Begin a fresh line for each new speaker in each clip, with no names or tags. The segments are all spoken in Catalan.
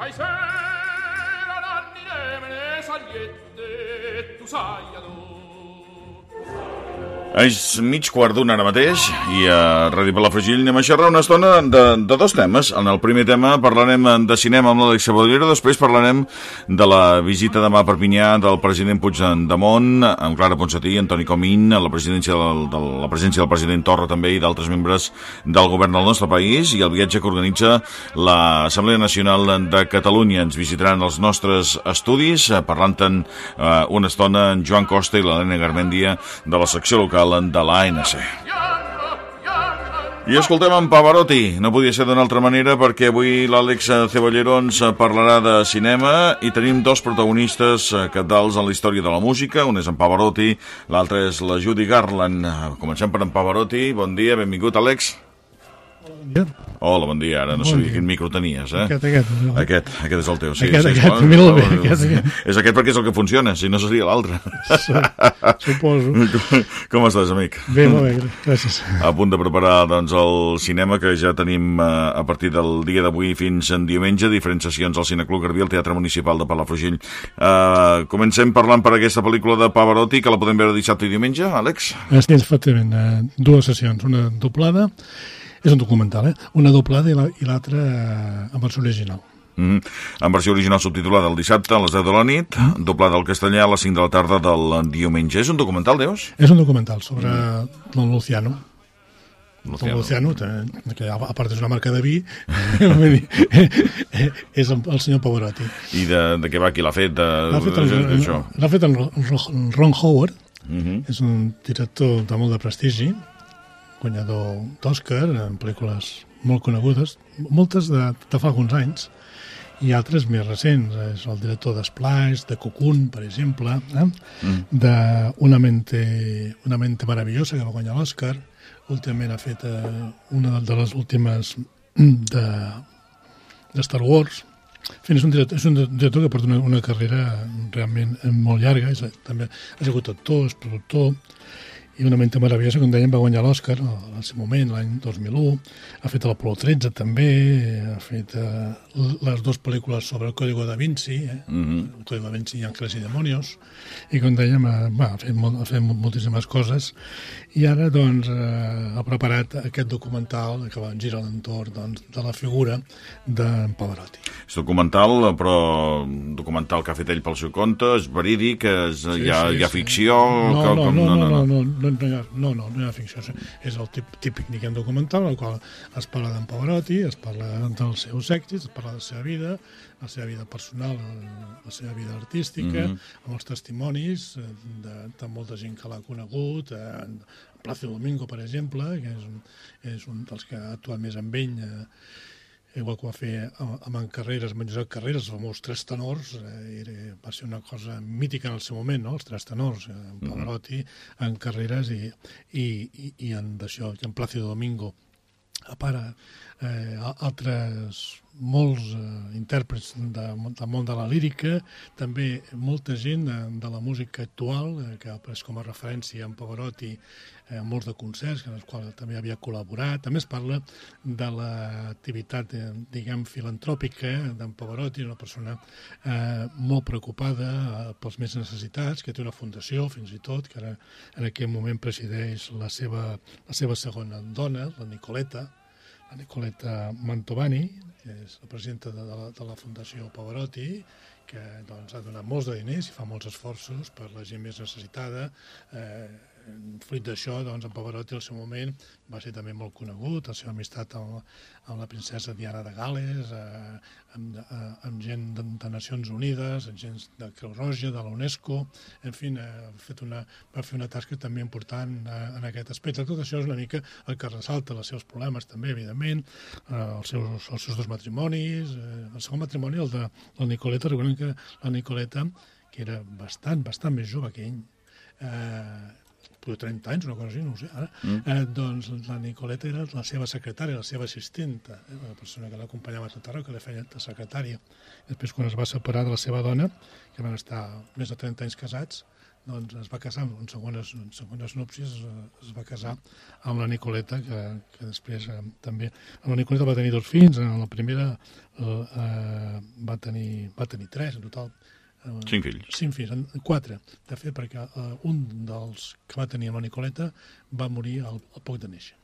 Ai sera nanni nemene sagliette, tu sai adoro.
És mig quart d'una ara mateix i a Ràdio Palafrugell anem a xerrar una estona de, de dos temes. En el primer tema parlarem de cinema amb l'Àlex Sabadellera, després parlarem de la visita demà a Perpinyà del president Puigdemont, amb Clara Ponsatí, Antoni Comín, la presidència del, de la presència del president Torra també i d'altres membres del govern del nostre país i el viatge que organitza l'Assemblea Nacional de Catalunya. Ens visitaran els nostres estudis, eh, parlant-en eh, una estona en Joan Costa i l'Helena Garmendia de la secció local de l'ANC. I escoltem en Pavarotti, no podia ser d'una altra manera perquè avui l'Àlex Ceballero ens parlarà de cinema i tenim dos protagonistes eh, cabdals en la història de la música, un és en Pavarotti, l'altre és la Judy Garland. Comencem per en Pavarotti, bon dia, benvingut Àlex. Hola, bon dia, ara no
Bon
sabia
dia.
quin micro tenies, eh?
Aquest, aquest.
Aquest, aquest és el teu, sí.
Aquest,
sí,
aquest, mira-lo bé,
No,
aquest, aquest.
És aquest perquè és el que funciona, si no seria l'altre.
Suposo.
Com, com estàs, amic?
Bé, molt bé, gràcies.
a punt de preparar doncs, el cinema que ja tenim eh, a partir del dia d'avui fins en diumenge, diferents sessions al Cineclub Garbí, al Teatre Municipal de Palafrugell. Eh, comencem parlant per aquesta pel·lícula de Pavarotti, que la podem veure dissabte i diumenge, Àlex?
Sí, efectivament, eh, dues sessions, una doblada, és un documental, eh? Una doblada i la- i l'altra eh, en versió original.
Mm En versió original subtitulada el dissabte a les 10 de la nit, doblada al castellà a les 5 de la tarda del diumenge. És un documental, Deus?
És un documental sobre mm. el Luciano.
Luciano.
El Luciano, eh, que a part és una marca de vi, eh, és el, el senyor Pavarotti.
I de, de què va, qui l'ha fet? De,
L'ha fet, el, fet en Ron Howard,
Mhm.
és un director de molt de prestigi, guanyador d'Oscar en pel·lícules molt conegudes, moltes de, de fa alguns anys, i altres més recents. És el director d'Splash, de Cocoon, per exemple, eh?
Mm.
de una mente, una mente meravellosa que va guanyar l'Oscar. Últimament ha fet eh, una de les últimes de, de Star Wars. En fi, és un director, és un director que porta una, una carrera realment molt llarga. És, també ha sigut actor, és productor, i una mente meravellosa, com dèiem, va guanyar l'Oscar al seu moment, l'any 2001. Ha fet l'Apolo 13 també, ha fet eh, les dues pel·lícules sobre el Código da Vinci, eh?
Mhm.
el Código da Vinci i Ángeles i Demonios, i com dèiem, eh, va, ha, fet molt, ha fet mol- moltíssimes coses, i ara doncs, eh, ha preparat aquest documental que va girar l'entorn doncs, de la figura d'en Pavarotti.
És documental, però documental que ha fet ell pel seu compte, és verídic, és, sí, hi, ha,
sí,
hi ha
sí.
ficció...
No,
com,
no,
com,
no, no, no, no,
no.
No, no, hi ha, no, no, no hi ha ficció. És el tip, típic diguem, documental en el qual es parla d'en Pavarotti, es parla dels seus èxits, es parla de la seva vida, la seva vida personal, la seva vida artística,
Mhm.
amb els testimonis de, de molta gent que l'ha conegut, eh, en Plácido Domingo, per exemple, que és un, és un dels que ha actuat més amb ell, eh, igual que va fer amb en Carreras, amb en Josep Carreras, els famosos tres tenors, eh, era, va ser una cosa mítica en el seu moment, no? els tres tenors, eh, en Pavarotti, en Carreras i, i, i, i en, d'això, en Plácido Domingo. A part, eh, altres molts eh, intèrprets de, del món de la lírica, també molta gent de, de la música actual, eh, que ha pres com a referència en Pavarotti eh, molts de concerts en els quals també havia col·laborat. També es parla de l'activitat, eh, diguem, filantròpica d'en Pavarotti, una persona eh, molt preocupada eh, pels més necessitats, que té una fundació, fins i tot, que ara en aquest moment presideix la seva, la seva segona dona, la Nicoleta, la Nicoleta Mantovani, que és la presidenta de, de, la, de la Fundació Pavarotti, que doncs, ha donat molts de diners i fa molts esforços per la gent més necessitada. Eh, fruit d'això, doncs, en Pavarotti al seu moment va ser també molt conegut, la seva amistat amb, amb la princesa Diana de Gales, eh, amb, eh, amb gent de, de Nacions Unides, amb gent de Creu Roja, de la UNESCO, en fi, eh, fet una, va fer una tasca també important eh, en aquest aspecte. Tot això és una mica el que ressalta els seus problemes també, evidentment, eh, els, seus, els seus dos matrimonis, eh, el segon matrimoni, el de la Nicoleta, recordem que la Nicoleta, que era bastant, bastant més jove que ell, eh, potser 30 anys, una cosa així, no ho sé, ara, mm. eh, doncs la Nicoleta era la seva secretària, la seva assistenta, eh, la persona que l'acompanyava a tot arreu, que li feia de secretària. Després, quan es va separar de la seva dona, que van estar més de 30 anys casats, doncs es va casar en segones, en segones núpcies, es, es va casar amb la Nicoleta, que, que després eh, també... Amb la Nicoleta va tenir dos fills, en la primera eh, va, tenir, va tenir tres, en total.
Cinc fills.
Cinc fills, quatre, de fet, perquè eh, un dels que va tenir la Nicoleta va morir al, al poc de néixer.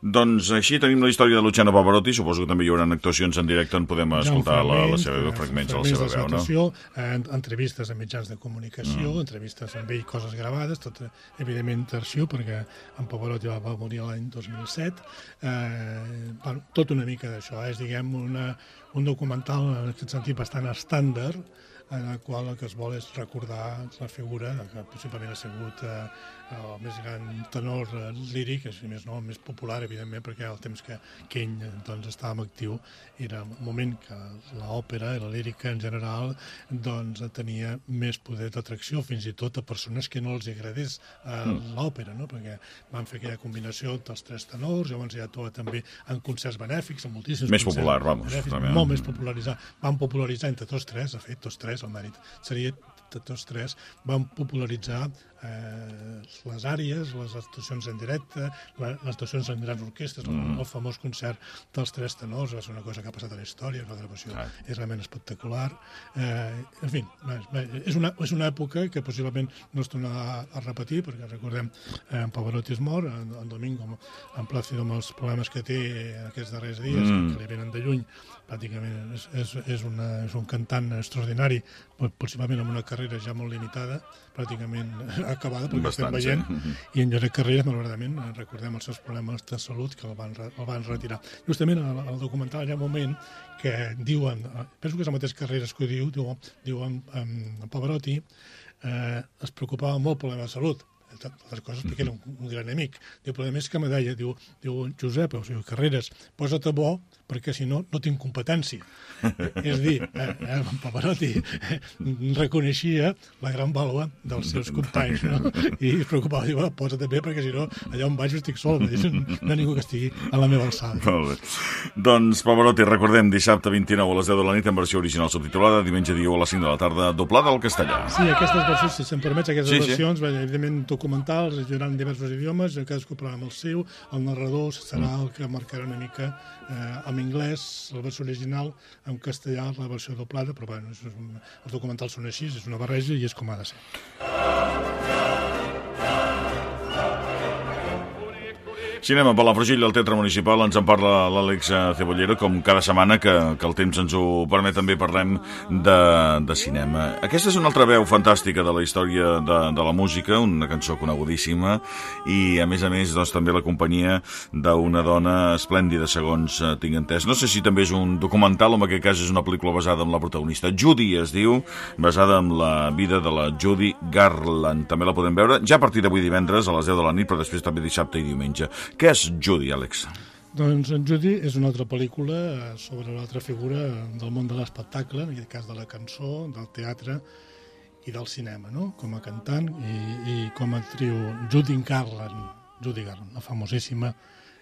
Doncs així tenim la història de Luciano Pavarotti, suposo que també hi haurà actuacions en directe on podem escoltar la, la seva veu, fragments de la seva veu, no?
no? Eh, entrevistes a mitjans de comunicació, mm. entrevistes amb ell, coses gravades, tot evidentment arxiu, perquè en Pavarotti va, va morir l'any 2007. Eh, bueno, tot una mica d'això, eh? és diguem una, un documental en aquest sentit bastant estàndard, en el qual el que es vol és recordar la figura que possiblement ha sigut eh, el més gran tenor eh, líric, si més no, el més popular, evidentment, perquè el temps que, que ell doncs, estava actiu era un moment que l'òpera i la lírica en general doncs, tenia més poder d'atracció, fins i tot a persones que no els agradés eh, mm. l'òpera, no? perquè van fer aquella combinació dels tres tenors, llavors ja tot també en concerts benèfics, en moltíssims
Més
concerts
popular, vamos.
benèfics,
També.
molt més popularitzar. Van popularitzar entre tots tres, de fet, tots tres, el mèrit. Seria tots tres, van popularitzar eh, les àrees, les actuacions en directe, les actuacions en grans orquestres, mm. el, el famós concert dels tres tenors, va ser una cosa que ha passat a la història, la gravació
Ah.
és realment espectacular. Eh, en fi, és una, és una època que possiblement no es tornarà a, a repetir, perquè recordem, eh, en Pavarotti és mort, en, en Domingo, en Plàcido, amb els problemes que té aquests darrers dies,
Mm.
que, que li venen de lluny, pràcticament és, és, és, una, és un cantant extraordinari, possiblement amb una carrera ja molt limitada, pràcticament acabada, perquè
Bastant,
estem veient,
sí. Mhm.
i en Josep Carreras, malauradament, eh, recordem els seus problemes de salut que el van, el van retirar. Justament al, al documental hi ha un moment que diuen, eh, penso que és el mateix Carreras que ho diu, diu, diu en, en, en Pavarotti, eh, es preocupava molt pel problema de salut, altres coses perquè era un, un gran amic. Diu, però a més que me deia, diu, diu Josep, o sigui, Carreras, posa't bo perquè si no, no tinc competència. és a dir, eh, eh, Pavarotti eh, reconeixia la gran vàlua dels seus companys, no? I es preocupava, diu, "Ah, posa't bé perquè si no, allà on vaig estic sol, no hi ha ningú que estigui a la meva alçada.
Molt bé. Doncs Pavarotti, recordem, dissabte 29 a les 10 de la nit en versió original subtitulada, diumenge dia 1 a les 5 de la tarda, doblada al castellà.
Sí, aquestes versions, si se'm permets, aquestes
Sí, sí.
versions, evidentment documentals, es diran diversos idiomes, cadascú parlarà amb el seu, el narrador serà el que marcarà una mica eh, en anglès, la versió original, en castellà, la versió doblada, però bueno, és un, els documentals són així, és una barreja i és com ha de ser.
Cinema, Palafrugell, el Teatre Municipal, ens en parla l'Àlex eh, Cebollero, com cada setmana que, que el temps ens ho permet, també parlem de, de cinema. Aquesta és una altra veu fantàstica de la història de, de la música, una cançó conegudíssima, i a més a més doncs, també la companyia d'una dona esplèndida, segons eh, tinc entès. No sé si també és un documental, o en aquest cas és una pel·lícula basada en la protagonista. Judy es diu, basada en la vida de la Judy Garland. També la podem veure ja a partir d'avui divendres a les 10 de la nit, però després també dissabte i diumenge. Què és Judy, Àlex?
Doncs en Judy és una altra pel·lícula eh, sobre una altra figura del món de l'espectacle, en aquest cas de la cançó, del teatre i del cinema, no? com a cantant i, i com a actriu Judy Garland, Judy Garland, la famosíssima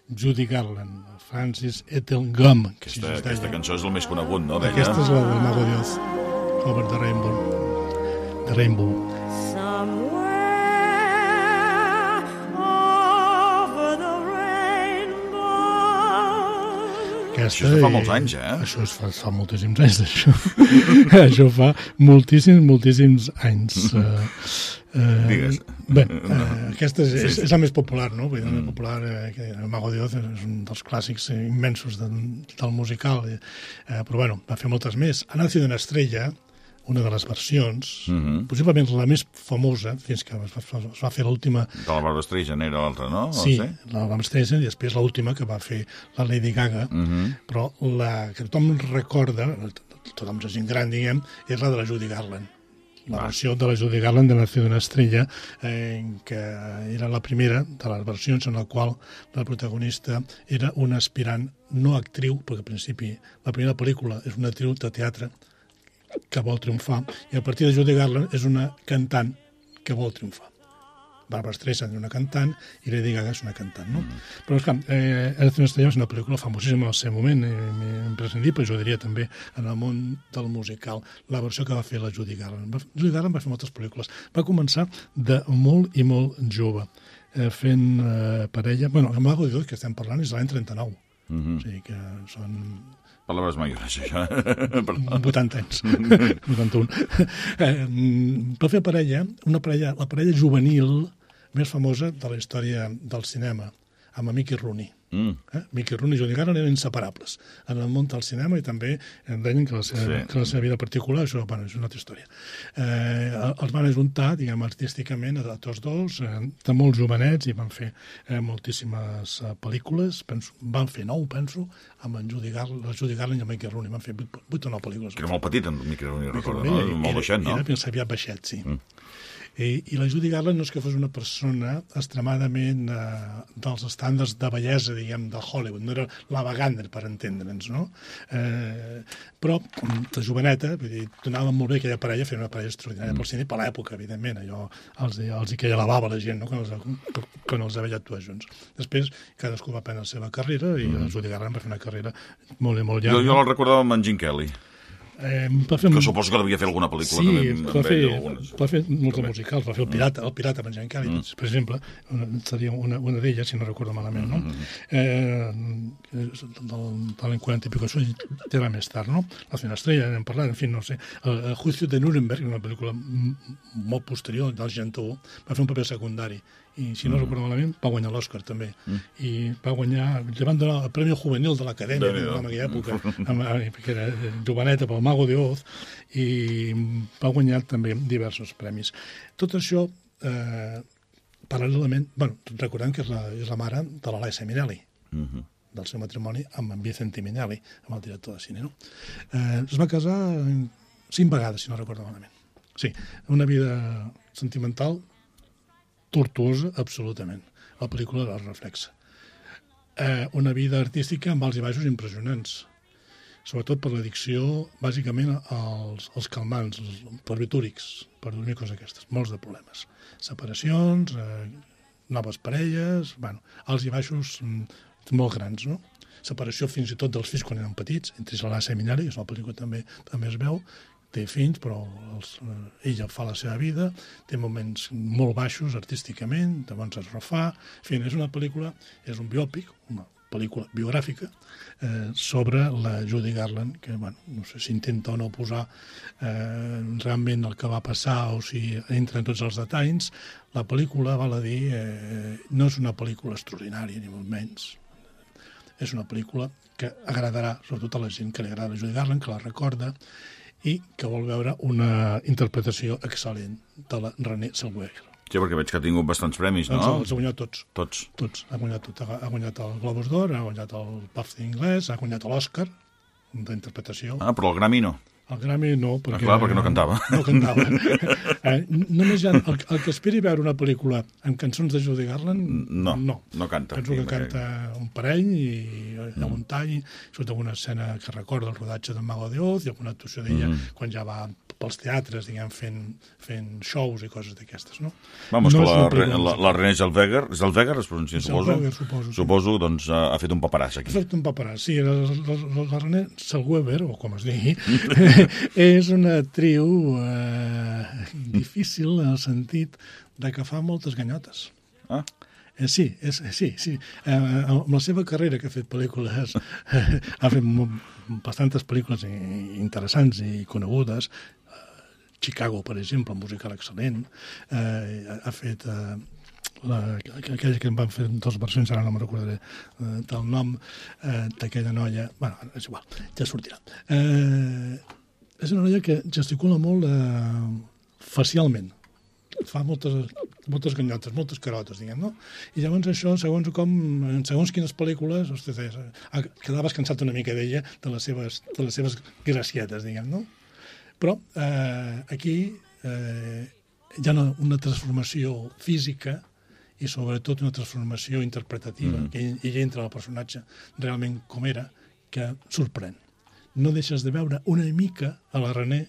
Judy Garland, Francis Ettelgum, que
Aquesta,
es
aquesta cançó és el més conegut, no?
Aquesta és la del Mago Dios, Over the Rainbow. The Rainbow. Aquesta,
Això fa molts anys, eh?
Això es fa, fa moltíssims anys, d'això. això fa moltíssims, moltíssims anys. Uh, uh,
Digues.
Bé, uh, aquesta és, és, és la més popular, no? Vull dir, la més popular, eh, que el Mago de Oz és un dels clàssics immensos de, del musical, eh, eh, però bueno, va fer moltes més. Ha nacido una estrella, una de les versions,
Mhm.
possiblement la més famosa, fins que es va, es va fer l'última
De la Barbara Streisand era l'altra, no?
Sí, la Bram Streisand i després l'última que va fer la Lady Gaga,
Mhm.
però la que tothom recorda, tothom és gent gran, diguem, és la de la Judy Garland. La
Va.
versió de la Judy Garland de Nació d'una estrella, eh, que era la primera de les versions en la qual la protagonista era una aspirant no actriu, perquè al principi la primera pel·lícula és una actriu de teatre que vol triomfar, i a partir de Judy Garland és una cantant que vol triomfar. Barbara Streisand és una cantant i Lady Gaga és una cantant, no? Mm. Però, esclar, eh, Estrella és una pel·lícula famosíssima al seu moment, eh, imprescindible, jo diria també en el món del musical, la versió que va fer la Judy Garland. Va- Judy Garland va fer moltes pel·lícules. Va començar de molt i molt jove, eh, fent eh, parella... Bueno, el Mago de Dios, que estem parlant, és l'any 39. Mm. -hmm. O sigui que són
Paraules mayores, això. Perdó.
80 anys, 81. Eh, mm, per fer parella, una parella, la parella juvenil més famosa de la història del cinema, amb Mickey Rooney.
Mm.
Eh? Mickey Rooney i Judy Garland eren inseparables en el món del cinema i també deien que la seva,
Sí.
que la seva vida particular, això bueno, és una altra història. Eh, els van ajuntar, diguem, artísticament a tots dos, eh, de molt jovenets i van fer eh, moltíssimes eh, pel·lícules, penso, van fer nou, penso, amb en Judy Garland, la Judy Garland i en Mickey Rooney, van fer vuit, vuit o nou pel·lícules.
Que era molt petit, en Miquel Rooney, recordo,
Era-
no?
era-
Molt baixet, no?
Era ben saviat baixet, sí. Mm. I, I la Judy Garland no és que fos una persona extremadament eh, dels estàndards de bellesa, diguem, de Hollywood. No era la Vagander, per entendre'ns, no? Eh, però, de joveneta, vull dir, donava molt bé aquella parella, feia una parella extraordinària mm. pel cine, per l'època, evidentment. Allò els, els hi queia la bava la gent, no?, quan els, quan els veia actuar junts. Després, cadascú va prendre la seva carrera i mm. la Judy Garland va fer una carrera molt i molt
Jo,
llarga.
jo el recordava amb en Jim Kelly,
Eh, va fer
que suposo que devia fer alguna pel·lícula
Sí,
també amb,
va fer,
ell, algunes.
va fer molts musicals, va fer el Pirata, el Pirata amb en Jean Kelly,
Mm.
per exemple, una, seria una, una d'elles, si no recordo malament, no?
Mm-hmm.
Eh, és del, de l'any 40 i pico, això era més tard, no? La Finestrella, n'hem parlat, en fi, no sé. El, el Juicio de Nuremberg, una pel·lícula molt posterior, del Gentó, va fer un paper secundari, i si no
Mm.
recordo malament, va guanyar l'Oscar també. I va guanyar, li van donar el Premi Juvenil de l'Acadèmia en aquella època, amb, amb, que era joveneta pel Mago de Oz, i va guanyar també diversos premis. Tot això, eh, paral·lelament, bueno, recordem que és la, és la mare de l'Alaisa Minelli,
Mhm.
del seu matrimoni amb en Vicente Minelli, amb el director de cine, no? Eh, es va casar eh, cinc vegades, si no recordo malament. Sí, una vida sentimental tortuosa, absolutament. La pel·lícula la reflexa. Eh, una vida artística amb alts i baixos impressionants, sobretot per l'addicció, bàsicament, als, als calmants, als barbitúrics, per dormir coses aquestes, molts de problemes. Separacions, eh, noves parelles, bueno, alts i baixos mm, molt grans, no? Separació fins i tot dels fills quan eren petits, entre la Seminari, que és una pel·lícula també, també es veu, té fills, però els, eh, ella fa la seva vida, té moments molt baixos artísticament, llavors es refà, en fi, és una pel·lícula, és un biòpic, una pel·lícula biogràfica, eh, sobre la Judy Garland, que, bueno, no sé si intenta o no posar eh, realment el que va passar o si entra en tots els detalls. La pel·lícula, val a dir, eh, no és una pel·lícula extraordinària, ni molt menys. És una pel·lícula que agradarà, sobretot a la gent que li agrada la Judy Garland, que la recorda, i que vol veure una interpretació excel·lent de la René Zellweger.
Sí, perquè veig que ha tingut bastants premis, no?
Els, els ha guanyat tots.
Tots.
Tots. Ha guanyat, tot. Ha, guanyat el Globus d'Or, ha guanyat el BAFTA anglès, ha guanyat l'Oscar d'interpretació.
Ah, però el Grammy no.
El Grammy no, perquè...
clar, perquè no cantava.
No cantava. eh, només ha, el, el que esperi veure una pel·lícula amb cançons de Judy Garland...
No,
no.
no canta.
Penso que canta un parell i ha un tall, surt alguna escena que recorda el rodatge del Mago de Oz i alguna actuació d'ella
Mm.
quan ja va pels teatres, diguem, fent, fent shows i coses d'aquestes, no?
Vamos,
no
que la, la, la René Zellweger, Zellweger es pronuncia, suposo?
Zellweger, suposo, sí.
Suposo, doncs, ha ha fet un paperàs
Ha
aquí.
fet un paperàs, sí, la, la, la, René Zellweger, o com es digui, és una actriu eh, difícil en el sentit de que fa moltes ganyotes.
Ah,
Eh, sí, és, sí, sí. Eh, amb la seva carrera, que ha fet pel·lícules, eh, ha fet bastantes pel·lícules interessants i conegudes, eh, Chicago, per exemple, un musical excel·lent, eh, ha- fet eh, la, aquella que em van fer dues versions, ara no me'n recordaré eh, del nom eh, d'aquella noia, bueno, és igual, ja sortirà. Eh, és una noia que gesticula molt eh, facialment, fa moltes, moltes ganyotes, moltes carotes, diguem, no? I llavors això, segons com, segons quines pel·lícules, ostres, ah, quedaves cansat una mica d'ella, de les seves, de les seves gracietes, diguem, no? Però eh, aquí eh, hi ha una, una transformació física i sobretot una transformació interpretativa, mm. que ell, ell entra al personatge realment com era, que sorprèn. No deixes de veure una mica a la René,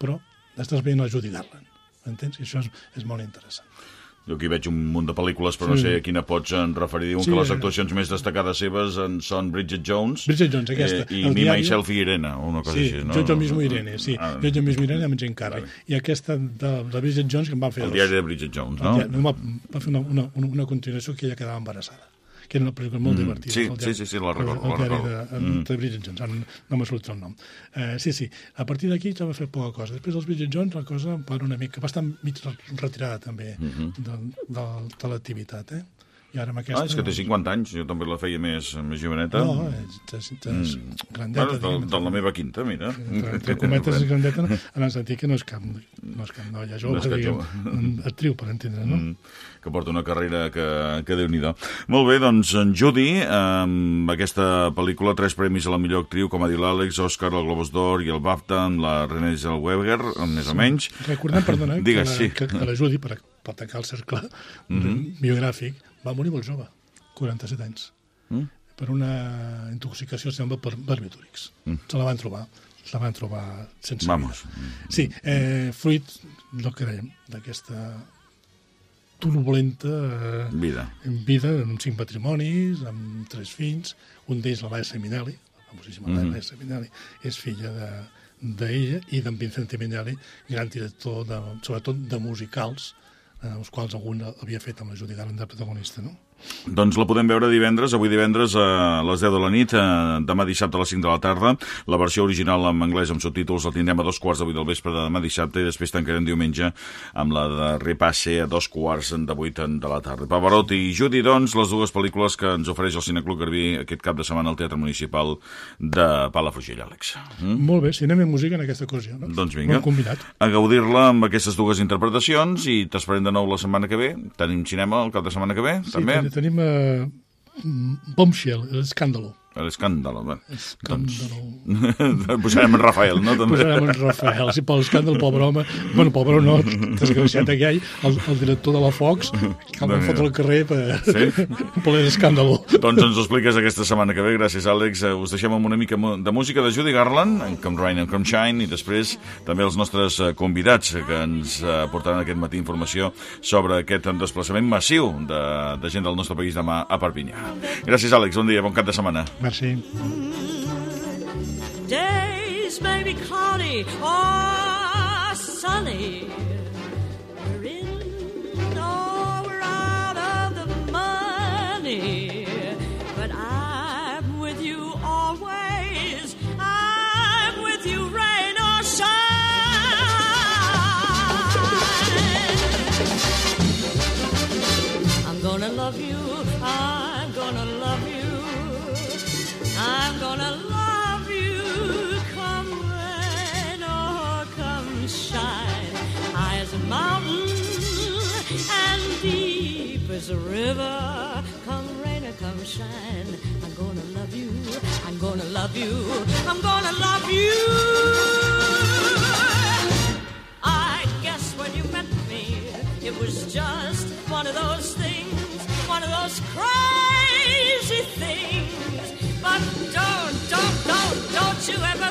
però estàs veient la Judy Garland. Entens? I això és, és molt interessant.
Jo aquí veig un munt de pel·lícules, però no
Sí.
sé a quina pots en referir. Diuen
Sí,
que les
eh.
actuacions més destacades seves en són Bridget Jones,
Bridget Jones, aquesta.
eh, i
El
Me,
diario-
Myself i Irene, o una cosa
Sí,
així. No?
jo, jo mismo Irene, sí.
Ah,
Jo, jo mismo Irene amb Jane Carrey. I aquesta de, de Bridget Jones que em van fer
el
dos.
diari de Bridget Jones, no?
Ja, no va, va fer una, una, una, una continuació que ella quedava embarassada que era una pel·lícula molt divertida.
sí,
el
sí, sí, sí, la recordo,
El, el diari de, mm. de Bridget Jones, ara no m'ha sortit el nom. Eh, sí, sí, a partir d'aquí ja va fer poca cosa. Després dels Bridget Jones la cosa va una mica, va estar mig retirada també de, de, de l'activitat, eh? I ara amb aquesta...
Ah, és que té 50 anys, jo també la feia més, més joveneta.
No, és, és grandeta.
Bueno, de, de la meva quinta, mira.
Entre, cometes és grandeta en el sentit que no és cap, no és cap noia jove,
No és
diguem,
jove.
actriu, per entendre, no?
Mm, que porta una carrera que, que déu nhi Molt bé, doncs en Judy, amb aquesta pel·lícula, tres premis a la millor actriu, com ha dit l'Àlex, Òscar, el Globus d'Or i el BAFTA, amb la Renée Zellweger, més o menys.
Recordem, perdona,
Digues,
que, la,
sí.
que, que la Judy, per, per tancar el cercle mm -hmm. biogràfic, va morir molt jove, 47 anys,
Mm.
per una intoxicació, sembla, per barbitúrics. Mm. Se la van trobar, se la van trobar sense
Vamos.
vida. Sí, eh, fruit, que dèiem, d'aquesta turbulenta eh,
Vida.
en vida, amb cinc matrimonis, amb tres fills, un d'ells la Laia Seminelli, la famosíssima mm -hmm. Laia Seminelli, és filla de d'ella i d'en Vincente Minelli, gran director, de, sobretot de musicals, eh, els quals algun havia fet amb la Judy Garland de protagonista, no?
Doncs la podem veure divendres, avui divendres a les 10 de la nit, demà dissabte a les 5 de la tarda. La versió original en anglès amb subtítols la tindrem a dos quarts de vuit del vespre de demà dissabte i després tancarem diumenge amb la de repasse a dos quarts de vuit de la tarda. Pavarotti i Judy, doncs, les dues pel·lícules que ens ofereix el Cineclub Garbí aquest cap de setmana al Teatre Municipal de Palafrugell, Àlex. Mm?
Molt bé, cinema i música en aquesta ocasió, no?
Doncs vinga. A gaudir-la amb aquestes dues interpretacions i t'esperem de nou la setmana que ve. Tenim cinema el cap de setmana que ve,
Sí,
també.
Ten- tenim eh, Bombshell, l'escàndalo.
L'escàndalo. bé.
Escàndalo.
Doncs posarem en Rafael, no? També.
Posarem en Rafael, si per l'escàndal, pobre home, bueno, pobre no, desgraciat aquell, el, el director de la Fox, que el van fotre al carrer per,
Sí?
per l'escàndalo.
Doncs ens ho expliques aquesta setmana que ve. Gràcies, Àlex. Eh, Us deixem amb una mica de música de Judy Garland, en Come Rain and Come Shine, i després també els nostres eh, convidats eh, que ens portaran aquest matí informació sobre aquest desplaçament massiu de, de gent del nostre país demà a Perpinyà. Gràcies, Àlex. Bon dia, bon cap de setmana.
Merci.
Days may be cloudy or sunny. As a river. Come rain or come shine. I'm gonna love you. I'm gonna love you. I'm gonna love you. I guess when you met me, it was just one of those things, one of those crazy things. But don't, don't, don't, don't you ever